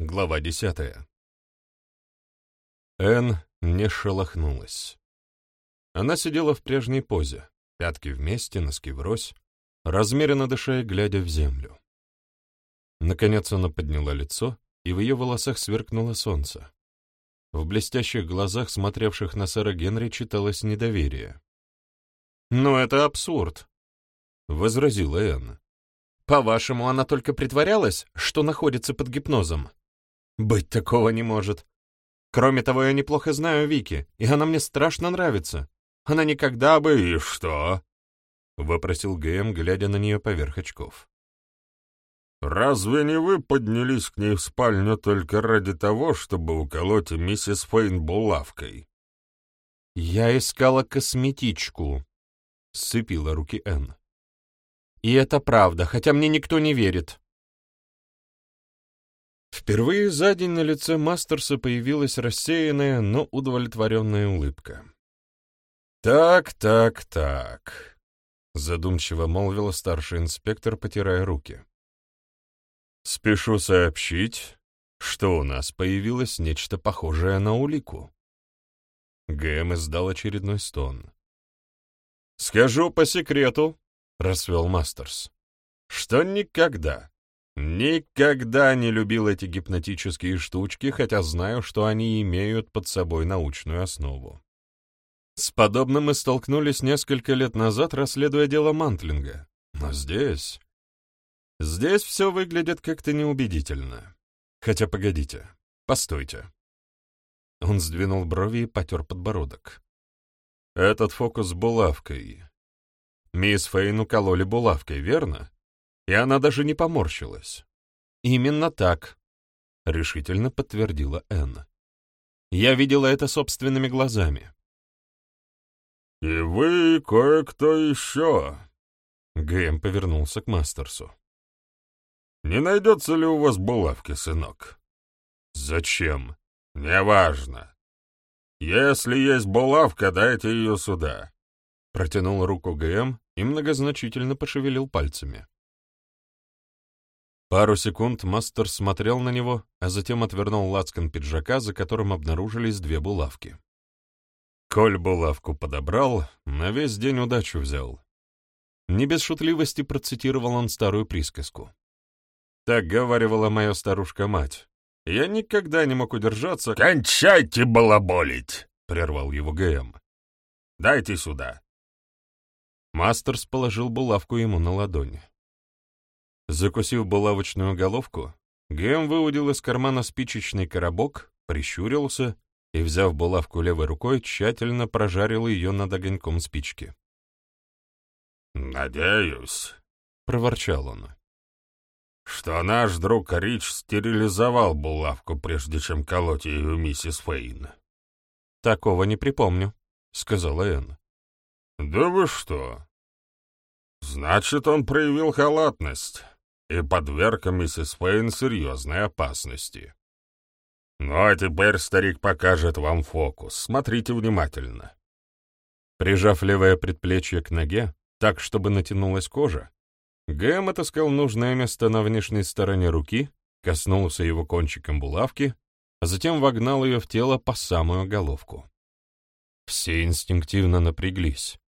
Глава десятая. Энн не шелохнулась. Она сидела в прежней позе, пятки вместе, носки врозь, размеренно дыша и глядя в землю. Наконец она подняла лицо, и в ее волосах сверкнуло солнце. В блестящих глазах, смотревших на сэра Генри, читалось недоверие. «Но это абсурд», — возразила Энн. «По-вашему, она только притворялась, что находится под гипнозом? Быть такого не может. Кроме того, я неплохо знаю Вики, и она мне страшно нравится. Она никогда бы... «И что?» — вопросил Гэм, глядя на нее поверх очков. «Разве не вы поднялись к ней в спальню только ради того, чтобы уколоть миссис Фейн булавкой?» «Я искала косметичку», — сцепила руки Энн. «И это правда, хотя мне никто не верит. Впервые за день на лице Мастерса появилась рассеянная, но удовлетворенная улыбка. «Так, так, так», — задумчиво молвила старший инспектор, потирая руки. «Спешу сообщить, что у нас появилось нечто похожее на улику». Гэм издал очередной стон. «Скажу по секрету», — расвел Мастерс, — «что никогда, Никогда не любил эти гипнотические штучки, хотя знаю, что они имеют под собой научную основу. С подобным мы столкнулись несколько лет назад, расследуя дело Мантлинга. Но здесь... Здесь все выглядит как-то неубедительно. Хотя, погодите, постойте. Он сдвинул брови и потер подбородок. Этот фокус с булавкой. Мисс Фейн укололи булавкой, верно? И она даже не поморщилась. «Именно так», — решительно подтвердила Энн. «Я видела это собственными глазами». «И вы кое-кто еще?» Гэм повернулся к Мастерсу. «Не найдется ли у вас булавки, сынок?» «Зачем?» «Неважно. Если есть булавка, дайте ее сюда». Протянул руку Гэм и многозначительно пошевелил пальцами. Пару секунд мастер смотрел на него, а затем отвернул лацкан пиджака, за которым обнаружились две булавки. Коль булавку подобрал, на весь день удачу взял. Не без шутливости процитировал он старую присказку. Так говаривала моя старушка-мать. Я никогда не мог удержаться... «Кончайте балаболить!» — прервал его ГМ. «Дайте сюда». Мастерс положил булавку ему на ладонь. Закусив булавочную головку, Гэм выудил из кармана спичечный коробок, прищурился и, взяв булавку левой рукой, тщательно прожарил ее над огоньком спички. «Надеюсь», — проворчал он, — «что наш друг Рич стерилизовал булавку, прежде чем колоть ее миссис Фейн». «Такого не припомню», — сказала Энн. «Да вы что? Значит, он проявил халатность и подверг миссис Фейн серьезной опасности. Ну а теперь старик покажет вам фокус. Смотрите внимательно. Прижав левое предплечье к ноге, так, чтобы натянулась кожа, Гэм отыскал нужное место на внешней стороне руки, коснулся его кончиком булавки, а затем вогнал ее в тело по самую головку. Все инстинктивно напряглись.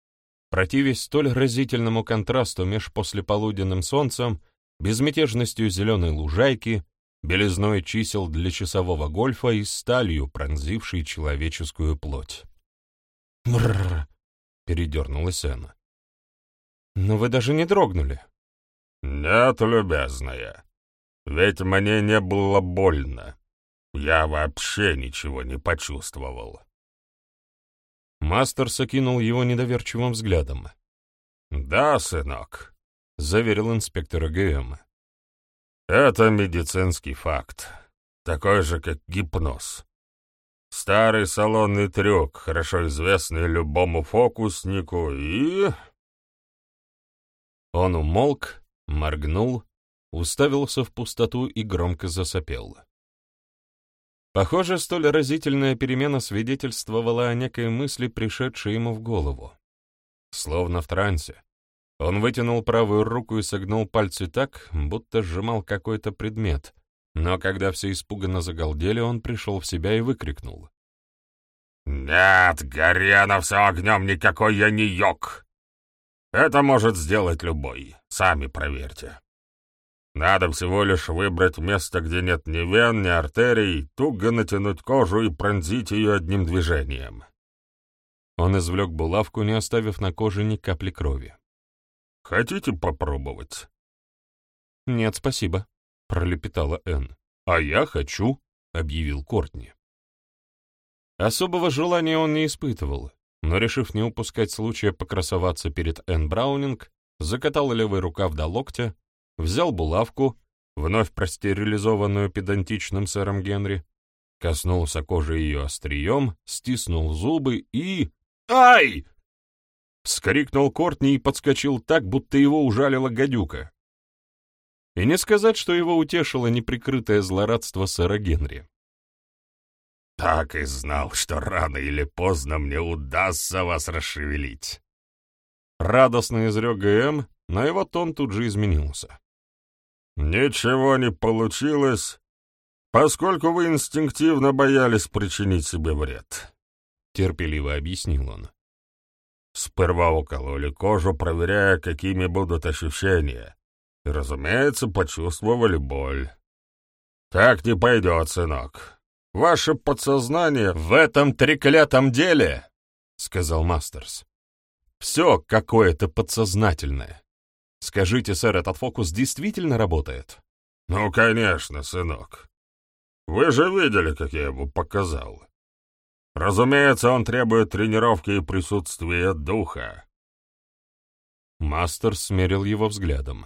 Противясь столь разительному контрасту меж послеполуденным солнцем безмятежностью зеленой лужайки, белизной чисел для часового гольфа и сталью, пронзившей человеческую плоть. «Брррр!» — передернулась Энна. «Но вы даже не дрогнули». «Нет, любезная, ведь мне не было больно. Я вообще ничего не почувствовал». Мастер сокинул его недоверчивым взглядом. «Да, сынок, заверил инспектор ГМ. «Это медицинский факт, такой же, как гипноз. Старый салонный трюк, хорошо известный любому фокуснику, и...» Он умолк, моргнул, уставился в пустоту и громко засопел. Похоже, столь разительная перемена свидетельствовала о некой мысли, пришедшей ему в голову. Словно в трансе, он вытянул правую руку и согнул пальцы так, будто сжимал какой-то предмет, Но когда все испуганно загалдели, он пришел в себя и выкрикнул. «Нет, горе на все огнем, никакой я не йог! Это может сделать любой, сами проверьте. Надо всего лишь выбрать место, где нет ни вен, ни артерий, туго натянуть кожу и пронзить ее одним движением». Он извлек булавку, не оставив на коже ни капли крови. «Хотите попробовать?» «Нет, спасибо», — пролепетала Энн. «А я хочу», — объявил Кортни. Особого желания он не испытывал, но, решив не упускать случая покрасоваться перед Энн Браунинг, закатал левый рукав до локтя, взял булавку, вновь простерилизованную педантичным сэром Генри, коснулся кожи ее острием, стиснул зубы и... «Ай!» Вскрикнул Кортни и подскочил так, будто его ужалила гадюка. И не сказать, что его утешило неприкрытое злорадство сэра Генри. Так и знал, что рано или поздно мне удастся вас расшевелить. Радостно изрек ГМ, но его тон тут же изменился. Ничего не получилось, поскольку вы инстинктивно боялись причинить себе вред. Терпеливо объяснил он. Сперва укололи кожу, проверяя, какими будут ощущения. И, разумеется, почувствовали боль. Так не пойдет, сынок. Ваше подсознание в этом треклятом деле, — сказал Мастерс. Все какое-то подсознательное. Скажите, сэр, этот фокус действительно работает? Ну, конечно, сынок. Вы же видели, как я его показал. Разумеется, он требует тренировки и присутствия духа. Мастер смерил его взглядом.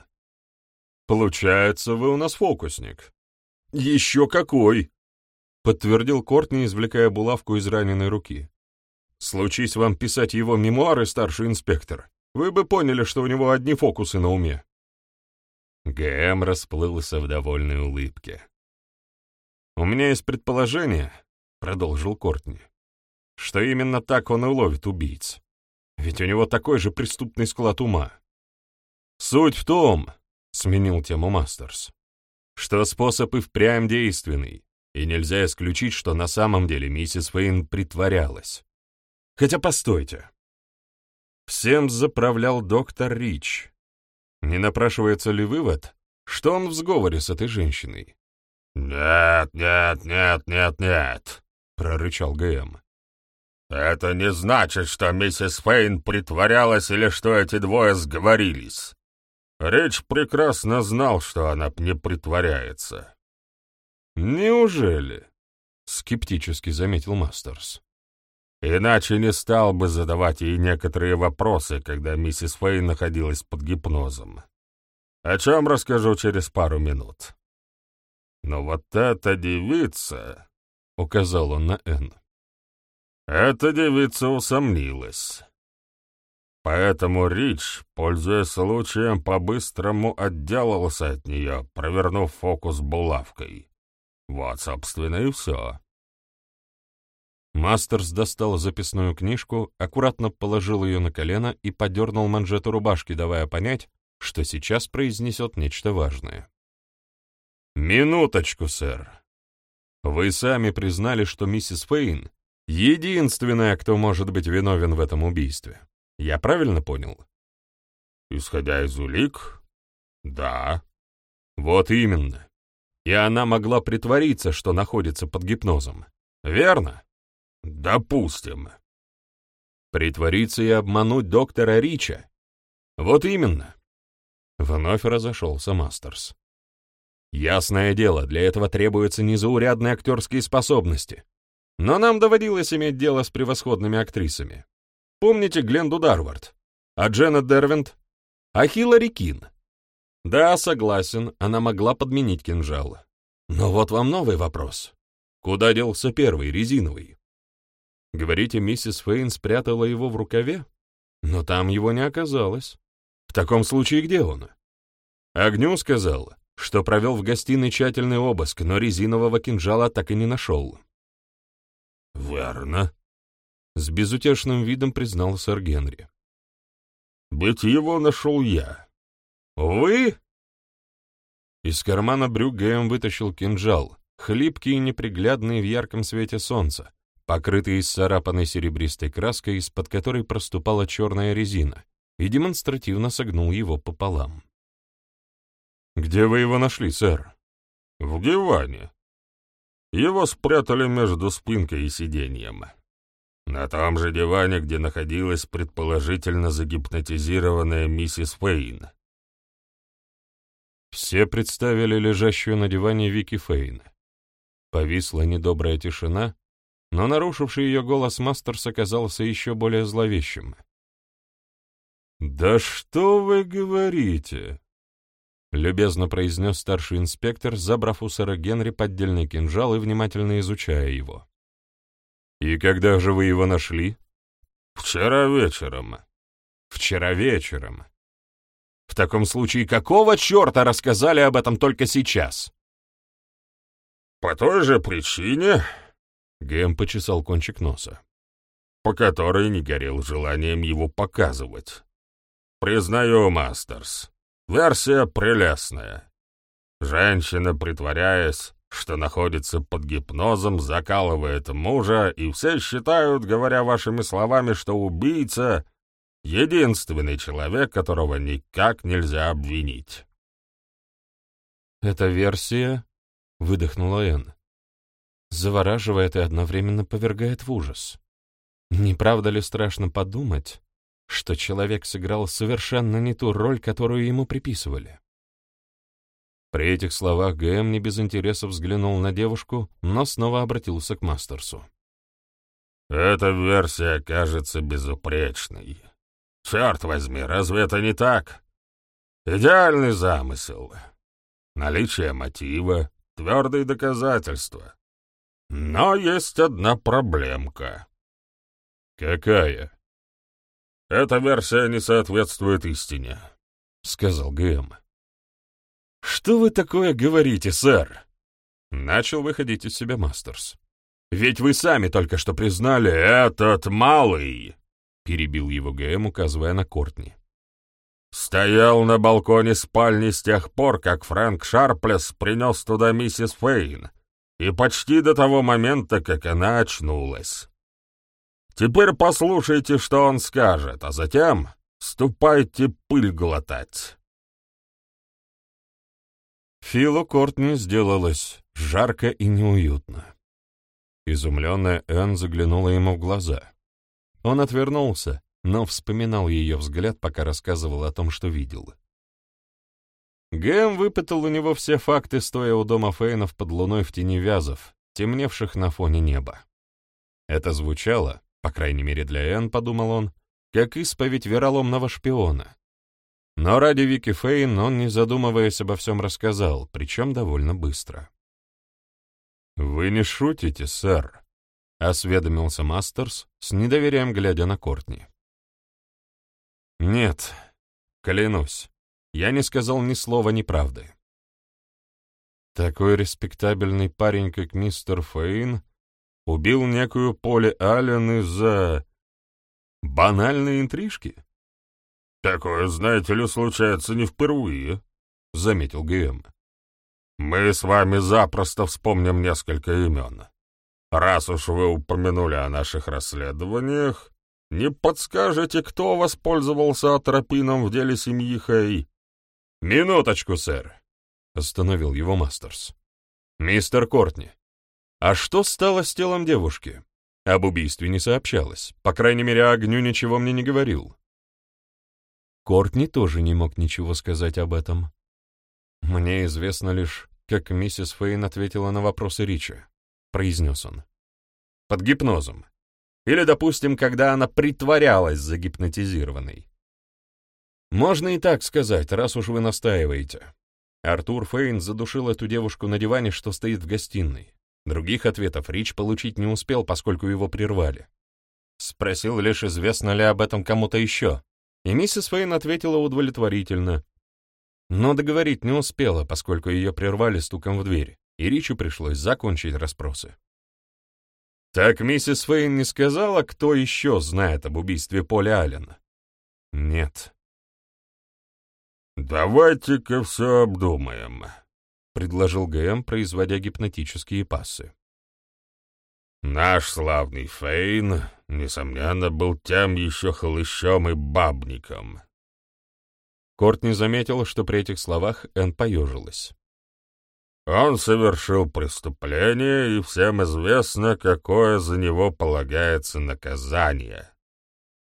«Получается, вы у нас фокусник». «Еще какой!» подтвердил Кортни, извлекая булавку из раненой руки. «Случись вам писать его мемуары, старший инспектор, вы бы поняли, что у него одни фокусы на уме». ГМ расплылся в довольной улыбке. «У меня есть предположение», — продолжил Кортни, «что именно так он и ловит убийц. Ведь у него такой же преступный склад ума. Суть в том, — сменил тему Мастерс, — что способ и впрямь действенный, и нельзя исключить, что на самом деле миссис Фейн притворялась. Хотя постойте. Всем заправлял доктор Рич. Не напрашивается ли вывод, что он в сговоре с этой женщиной? «Нет, нет, нет, нет, нет», — прорычал ГМ. «Это не значит, что миссис Фейн притворялась или что эти двое сговорились. Рич прекрасно знал, что она не притворяется. «Неужели?» — скептически заметил Мастерс. «Иначе не стал бы задавать ей некоторые вопросы, когда миссис Фэй находилась под гипнозом. О чем расскажу через пару минут. Но вот эта девица...» — указал он на Энн. «Эта девица усомнилась». Поэтому Рич, пользуясь случаем, по-быстрому отделался от нее, провернув фокус булавкой. Вот, собственно, и все. Мастерс достал записную книжку, аккуратно положил ее на колено и подернул манжету рубашки, давая понять, что сейчас произнесет нечто важное. «Минуточку, сэр. Вы сами признали, что миссис Фейн — единственная, кто может быть виновен в этом убийстве. Я правильно понял?» «Исходя из улик, да». «Вот именно и она могла притвориться, что находится под гипнозом. Верно? Допустим. Притвориться и обмануть доктора Рича. Вот именно. Вновь разошелся Мастерс. Ясное дело, для этого требуются незаурядные актерские способности. Но нам доводилось иметь дело с превосходными актрисами. Помните Гленду Дарвард? А Дженнет Дервинт? А Хиллари Кин? Да, согласен, она могла подменить кинжал. Но вот вам новый вопрос. Куда делся первый, резиновый? Говорите, миссис Фейн спрятала его в рукаве? Но там его не оказалось. В таком случае где он? Огню сказал, что провел в гостиной тщательный обыск, но резинового кинжала так и не нашел. «Верно», — с безутешным видом признал сэр Генри. «Быть его нашел я. «Вы?» Из кармана брюк Гэм вытащил кинжал, хлипкий и неприглядный в ярком свете солнца, покрытый исцарапанной серебристой краской, из-под которой проступала черная резина, и демонстративно согнул его пополам. «Где вы его нашли, сэр?» «В диване. Его спрятали между спинкой и сиденьем. На том же диване, где находилась предположительно загипнотизированная миссис Фейн. Все представили лежащую на диване Вики Фейн. Повисла недобрая тишина, но нарушивший ее голос Мастерс оказался еще более зловещим. «Да что вы говорите?» — любезно произнес старший инспектор, забрав у сэра Генри поддельный кинжал и внимательно изучая его. «И когда же вы его нашли?» «Вчера вечером». «Вчера вечером. В таком случае, какого черта рассказали об этом только сейчас? По той же причине, Гэм почесал кончик носа, по которой не горел желанием его показывать. Признаю, Мастерс, версия прелестная. Женщина, притворяясь, что находится под гипнозом, закалывает мужа, и все считают, говоря вашими словами, что убийца Единственный человек, которого никак нельзя обвинить. «Эта версия», — выдохнула Энн, — «завораживает и одновременно повергает в ужас. Не правда ли страшно подумать, что человек сыграл совершенно не ту роль, которую ему приписывали?» При этих словах ГМ не без интереса взглянул на девушку, но снова обратился к Мастерсу. «Эта версия кажется безупречной. Черт возьми, разве это не так? Идеальный замысел. Наличие мотива, твердые доказательства. Но есть одна проблемка. Какая? Эта версия не соответствует истине, — сказал ГМ. Что вы такое говорите, сэр? Начал выходить из себя Мастерс. Ведь вы сами только что признали этот малый — перебил его ГМ, указывая на Кортни. «Стоял на балконе спальни с тех пор, как Фрэнк Шарплес принес туда миссис Фейн, и почти до того момента, как она очнулась. Теперь послушайте, что он скажет, а затем ступайте пыль глотать». Филу Кортни сделалось жарко и неуютно. Изумленная Энн заглянула ему в глаза. Он отвернулся, но вспоминал ее взгляд, пока рассказывал о том, что видел. Гэм выпытал у него все факты, стоя у дома Фейнов под луной в тени вязов, темневших на фоне неба. Это звучало, по крайней мере для Энн, подумал он, как исповедь вероломного шпиона. Но ради Вики Фейн он, не задумываясь обо всем, рассказал, причем довольно быстро. «Вы не шутите, сэр?» — осведомился Мастерс, с недоверием глядя на Кортни. «Нет, клянусь, я не сказал ни слова неправды. Такой респектабельный парень, как мистер Фейн, убил некую Поле Аллен из-за... банальной интрижки?» «Такое, знаете ли, случается не впервые», — заметил ГМ. «Мы с вами запросто вспомним несколько имен. Раз уж вы упомянули о наших расследованиях, не подскажете, кто воспользовался атропином в деле семьи Хэй? «Минуточку, сэр», — остановил его Мастерс. «Мистер Кортни, а что стало с телом девушки? Об убийстве не сообщалось. По крайней мере, огню ничего мне не говорил». Кортни тоже не мог ничего сказать об этом. Мне известно лишь, как миссис Фейн ответила на вопросы Рича произнес он. Под гипнозом. Или, допустим, когда она притворялась загипнотизированной. Можно и так сказать, раз уж вы настаиваете. Артур Фейн задушил эту девушку на диване, что стоит в гостиной. Других ответов Рич получить не успел, поскольку его прервали. Спросил лишь, известно ли об этом кому-то еще. И миссис Фейн ответила удовлетворительно. Но договорить не успела, поскольку ее прервали стуком в дверь и Ричу пришлось закончить расспросы. Так миссис Фейн не сказала, кто еще знает об убийстве Поля Аллена? Нет. «Давайте-ка все обдумаем», предложил ГМ, производя гипнотические пассы. Наш славный Фейн, несомненно, был тем еще хлыщом и бабником. Кортни заметил, что при этих словах Энн поежилась. Он совершил преступление, и всем известно, какое за него полагается наказание.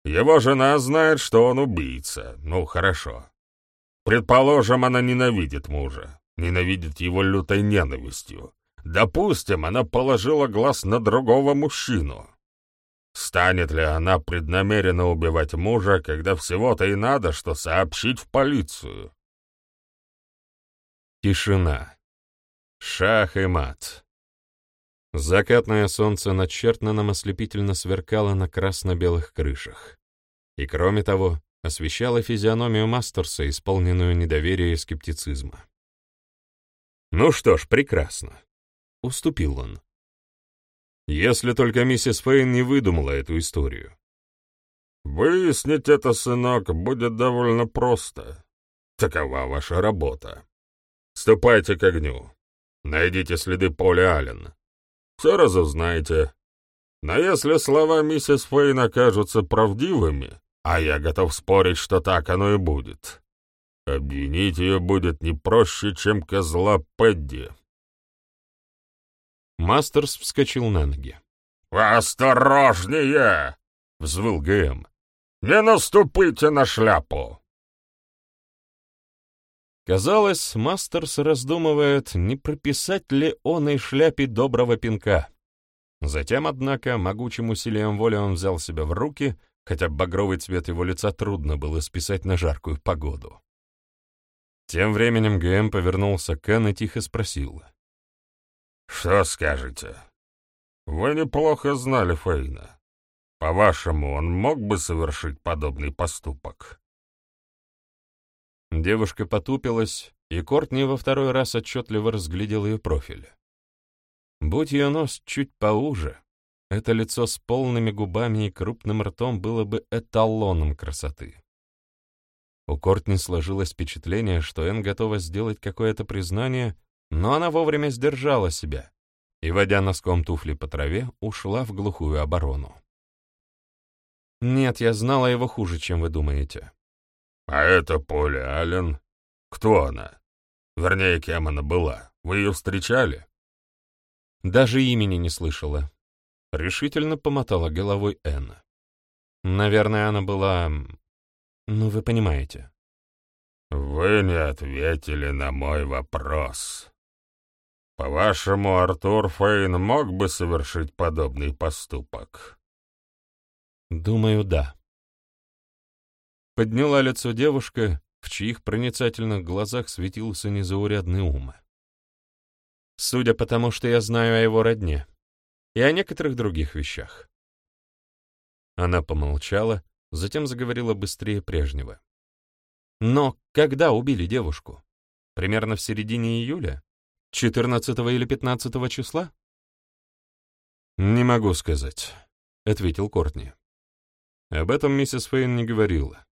Его жена знает, что он убийца. Ну, хорошо. Предположим, она ненавидит мужа, ненавидит его лютой ненавистью. Допустим, она положила глаз на другого мужчину. Станет ли она преднамеренно убивать мужа, когда всего-то и надо, что сообщить в полицию? Тишина. Шах и мат. Закатное солнце над Чертнаном ослепительно сверкало на красно-белых крышах. И, кроме того, освещало физиономию Мастерса, исполненную недоверия и скептицизма. «Ну что ж, прекрасно. Уступил он. Если только миссис Фейн не выдумала эту историю. «Выяснить это, сынок, будет довольно просто. Такова ваша работа. Ступайте к огню. Найдите следы Поля Аллен. Все разузнаете. Но если слова миссис Фейн окажутся правдивыми, а я готов спорить, что так оно и будет, обвинить ее будет не проще, чем козла Пэдди». Мастерс вскочил на ноги. «Осторожнее!» — взвыл ГМ. «Не наступите на шляпу!» Казалось, Мастерс раздумывает, не прописать ли он и шляпе доброго пинка. Затем, однако, могучим усилием воли он взял себя в руки, хотя багровый цвет его лица трудно было списать на жаркую погоду. Тем временем ГМ повернулся к Энн и тихо спросил. «Что скажете? Вы неплохо знали Фейна. По-вашему, он мог бы совершить подобный поступок?» Девушка потупилась, и Кортни во второй раз отчетливо разглядел ее профиль. Будь ее нос чуть поуже, это лицо с полными губами и крупным ртом было бы эталоном красоты. У Кортни сложилось впечатление, что Энн готова сделать какое-то признание, но она вовремя сдержала себя и, водя носком туфли по траве, ушла в глухую оборону. «Нет, я знала его хуже, чем вы думаете». «А это Поля Аллен? Кто она? Вернее, кем она была? Вы ее встречали?» «Даже имени не слышала», — решительно помотала головой Энна. «Наверное, она была... Ну, вы понимаете». «Вы не ответили на мой вопрос», по-вашему, Артур Фейн мог бы совершить подобный поступок? Думаю, да. Подняла лицо девушка, в чьих проницательных глазах светился незаурядный ум. Судя по тому, что я знаю о его родне и о некоторых других вещах. Она помолчала, затем заговорила быстрее прежнего. Но когда убили девушку? Примерно в середине июля? 14 или 15 числа? Не могу сказать, ответил Кортни. Об этом миссис Фейн не говорила.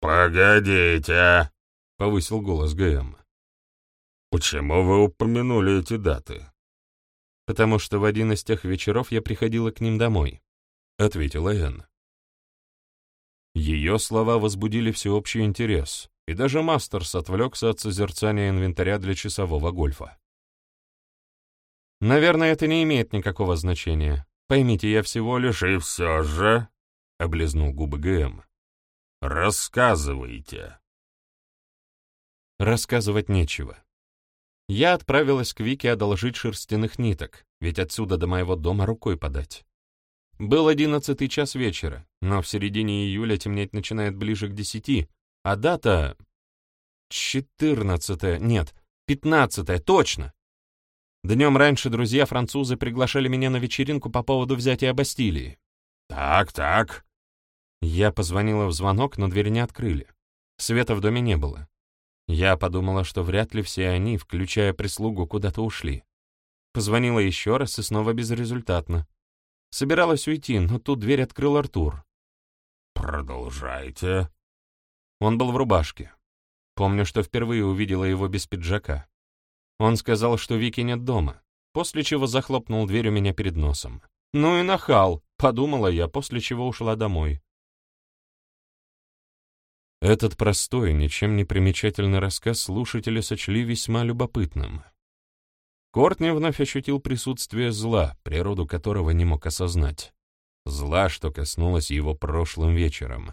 Погодите, повысил голос ГМ. Почему вы упомянули эти даты? Потому что в один из тех вечеров я приходила к ним домой, ответила Энн. Ее слова возбудили всеобщий интерес, и даже Мастерс отвлекся от созерцания инвентаря для часового гольфа. Наверное, это не имеет никакого значения. Поймите, я всего лишь... И все же, — облизнул губы ГМ, — рассказывайте. Рассказывать нечего. Я отправилась к Вике одолжить шерстяных ниток, ведь отсюда до моего дома рукой подать. Был одиннадцатый час вечера, но в середине июля темнеть начинает ближе к десяти, а дата... Четырнадцатая, нет, пятнадцатая, точно! Днем раньше друзья-французы приглашали меня на вечеринку по поводу взятия Бастилии. «Так, так». Я позвонила в звонок, но дверь не открыли. Света в доме не было. Я подумала, что вряд ли все они, включая прислугу, куда-то ушли. Позвонила еще раз и снова безрезультатно. Собиралась уйти, но тут дверь открыл Артур. «Продолжайте». Он был в рубашке. Помню, что впервые увидела его без пиджака. Он сказал, что Вики нет дома, после чего захлопнул дверь у меня перед носом. «Ну и нахал», — подумала я, после чего ушла домой. Этот простой, ничем не примечательный рассказ слушатели сочли весьма любопытным. Кортни вновь ощутил присутствие зла, природу которого не мог осознать. Зла, что коснулось его прошлым вечером.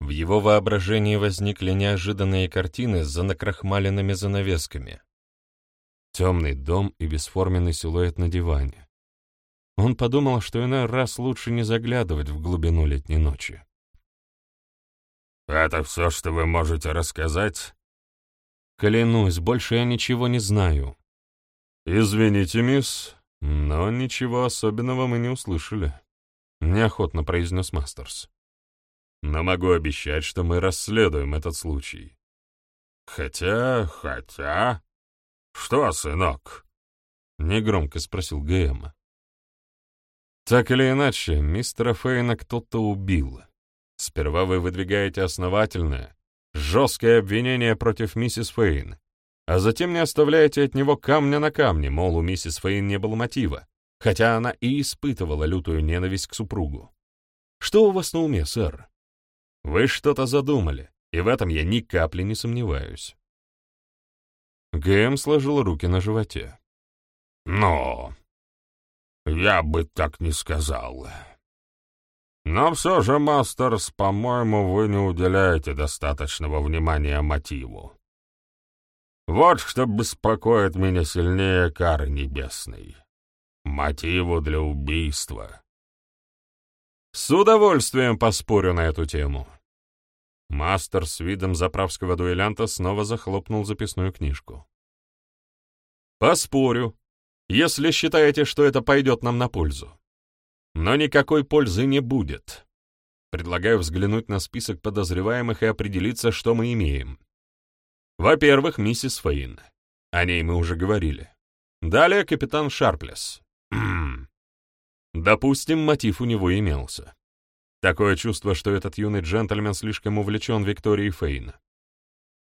В его воображении возникли неожиданные картины с накрахмаленными занавесками. Темный дом и бесформенный силуэт на диване. Он подумал, что иной раз лучше не заглядывать в глубину летней ночи. «Это все, что вы можете рассказать?» «Клянусь, больше я ничего не знаю». «Извините, мисс, но ничего особенного мы не услышали», — неохотно произнес Мастерс. «Но могу обещать, что мы расследуем этот случай». «Хотя, хотя...» «Что, сынок?» — негромко спросил ГМ. «Так или иначе, мистера Фейна кто-то убил. Сперва вы выдвигаете основательное, жесткое обвинение против миссис Фейн, а затем не оставляете от него камня на камне, мол, у миссис Фейн не было мотива, хотя она и испытывала лютую ненависть к супругу. Что у вас на уме, сэр? Вы что-то задумали, и в этом я ни капли не сомневаюсь. Гэм сложил руки на животе. «Но... я бы так не сказал. Но все же, Мастерс, по-моему, вы не уделяете достаточного внимания мотиву. Вот что беспокоит меня сильнее кары небесной. Мотиву для убийства. С удовольствием поспорю на эту тему. Мастер с видом заправского дуэлянта снова захлопнул записную книжку. Поспорю, если считаете, что это пойдет нам на пользу. Но никакой пользы не будет. Предлагаю взглянуть на список подозреваемых и определиться, что мы имеем. Во-первых, миссис Фейн. О ней мы уже говорили. Далее капитан Шарплес. Допустим, мотив у него имелся. Такое чувство, что этот юный джентльмен слишком увлечен Викторией Фейн.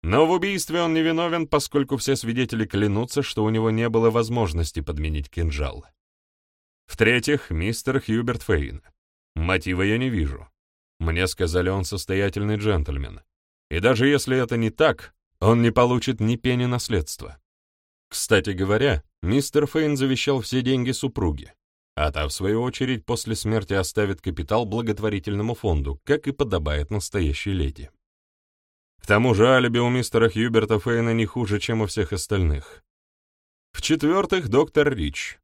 Но в убийстве он не виновен, поскольку все свидетели клянутся, что у него не было возможности подменить кинжал. В-третьих, мистер Хьюберт Фейн. Мотива я не вижу. Мне сказали, он состоятельный джентльмен. И даже если это не так, он не получит ни пени наследства. Кстати говоря, мистер Фейн завещал все деньги супруге, а та, в свою очередь, после смерти оставит капитал благотворительному фонду, как и подобает настоящей леди. К тому же алиби у мистера Хьюберта Фейна не хуже, чем у всех остальных. В-четвертых, доктор Рич.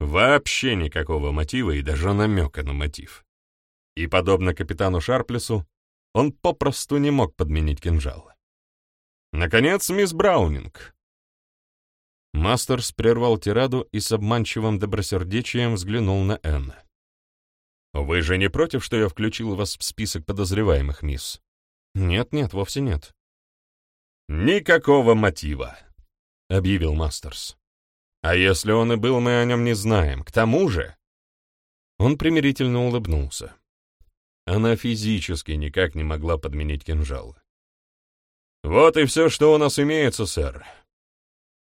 Вообще никакого мотива и даже намека на мотив. И, подобно капитану Шарплесу, он попросту не мог подменить кинжал. Наконец, мисс Браунинг. Мастерс прервал тираду и с обманчивым добросердечием взглянул на Энн. «Вы же не против, что я включил вас в список подозреваемых, мисс?» «Нет-нет, вовсе нет». «Никакого мотива», — объявил Мастерс. А если он и был, мы о нем не знаем. К тому же...» Он примирительно улыбнулся. Она физически никак не могла подменить кинжал. «Вот и все, что у нас имеется, сэр».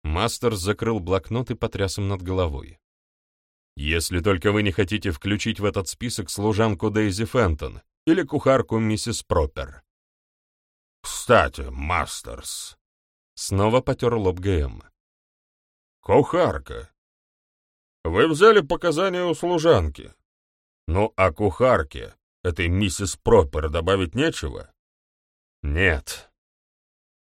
Мастер закрыл блокнот и потряс им над головой. «Если только вы не хотите включить в этот список служанку Дейзи Фентон или кухарку миссис Пропер». «Кстати, Мастерс...» Снова потер лоб ГМ. Кухарка. Вы взяли показания у служанки. Ну, а кухарке, этой миссис Пропер, добавить нечего? Нет.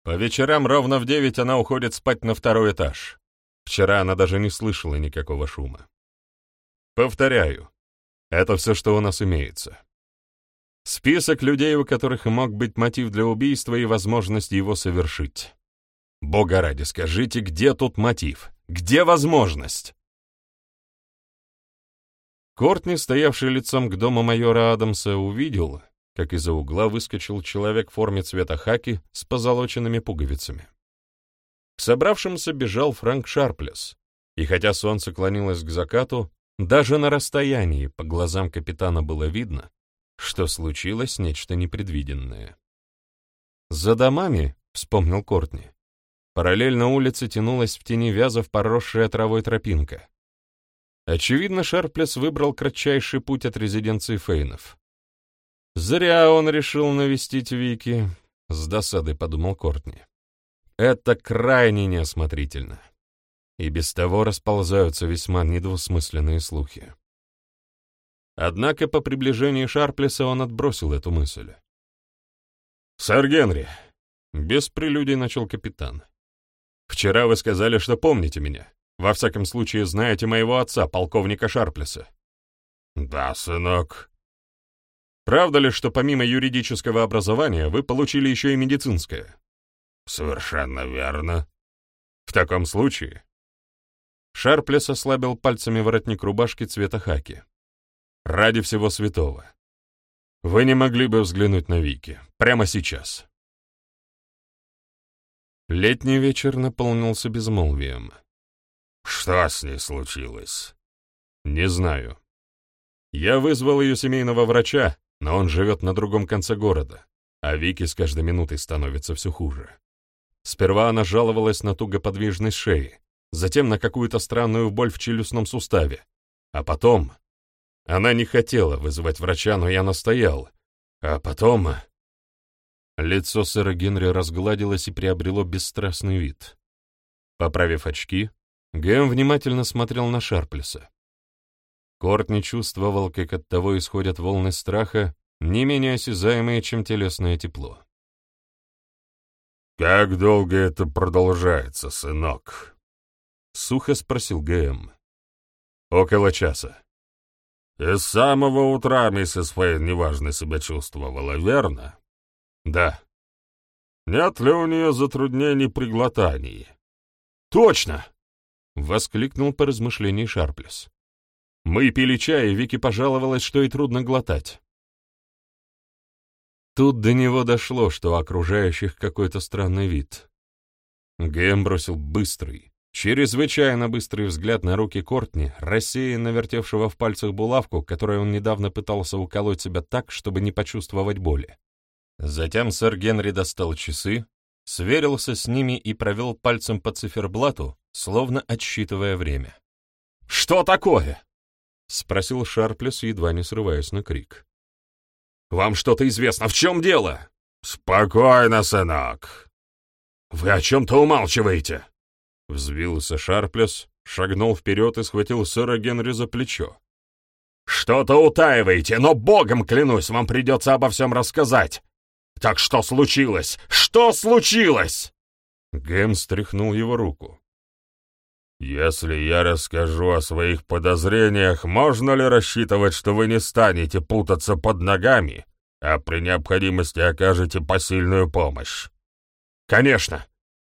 По вечерам ровно в девять она уходит спать на второй этаж. Вчера она даже не слышала никакого шума. Повторяю, это все, что у нас имеется. Список людей, у которых мог быть мотив для убийства и возможность его совершить. Бога ради, скажите, где тут мотив? Где возможность?» Кортни, стоявший лицом к дому майора Адамса, увидел, как из-за угла выскочил человек в форме цвета хаки с позолоченными пуговицами. К собравшимся бежал Фрэнк Шарплес, и хотя солнце клонилось к закату, даже на расстоянии по глазам капитана было видно, что случилось нечто непредвиденное. «За домами», — вспомнил Кортни, Параллельно улице тянулась в тени вязов поросшая травой тропинка. Очевидно, Шарплес выбрал кратчайший путь от резиденции Фейнов. Зря он решил навестить Вики, с досадой подумал Кортни. Это крайне неосмотрительно. И без того расползаются весьма недвусмысленные слухи. Однако по приближении Шарплеса он отбросил эту мысль. «Сэр Генри», — без прелюдий начал капитан, — «вчера вы сказали, что помните меня. Во всяком случае, знаете моего отца, полковника Шарплеса». «Да, сынок». «Правда ли, что помимо юридического образования вы получили еще и медицинское?» «Совершенно верно». «В таком случае...» Шарплес ослабил пальцами воротник рубашки цвета хаки. Ради всего святого. Вы не могли бы взглянуть на Вики. Прямо сейчас. Летний вечер наполнился безмолвием. Что с ней случилось? Не знаю. Я вызвал ее семейного врача, но он живет на другом конце города, а Вики с каждой минутой становится все хуже. Сперва она жаловалась на тугоподвижность шеи, затем на какую-то странную боль в челюстном суставе, а потом она не хотела вызывать врача, но я настоял. А потом... Лицо сэра Генри разгладилось и приобрело бесстрастный вид. Поправив очки, Гэм внимательно смотрел на Шарплеса. Корт не чувствовал, как от того исходят волны страха, не менее осязаемые, чем телесное тепло. «Как долго это продолжается, сынок?» — сухо спросил ГМ. «Около часа». И с самого утра миссис Фейн неважно себя чувствовала, верно? Да. Нет ли у нее затруднений при глотании? Точно! Воскликнул по размышлении Шарплес. Мы пили чай, и Вики пожаловалась, что и трудно глотать. Тут до него дошло, что у окружающих какой-то странный вид. Гэм бросил быстрый, Чрезвычайно быстрый взгляд на руки Кортни, рассеянно вертевшего в пальцах булавку, которой он недавно пытался уколоть себя так, чтобы не почувствовать боли. Затем сэр Генри достал часы, сверился с ними и провел пальцем по циферблату, словно отсчитывая время. «Что такое?» — спросил Шарплес, едва не срываясь на крик. «Вам что-то известно? В чем дело?» «Спокойно, сынок!» «Вы о чем-то умалчиваете!» Взвился Шарплес, шагнул вперед и схватил сэра Генри за плечо. «Что-то утаиваете, но богом клянусь, вам придется обо всем рассказать! Так что случилось? Что случилось?» Гэм стряхнул его руку. «Если я расскажу о своих подозрениях, можно ли рассчитывать, что вы не станете путаться под ногами, а при необходимости окажете посильную помощь?» «Конечно.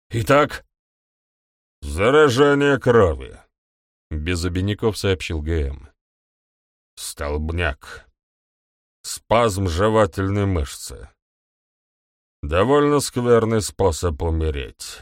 Итак...» «Заражение крови», — без обиняков сообщил ГМ. «Столбняк. Спазм жевательной мышцы. Довольно скверный способ умереть.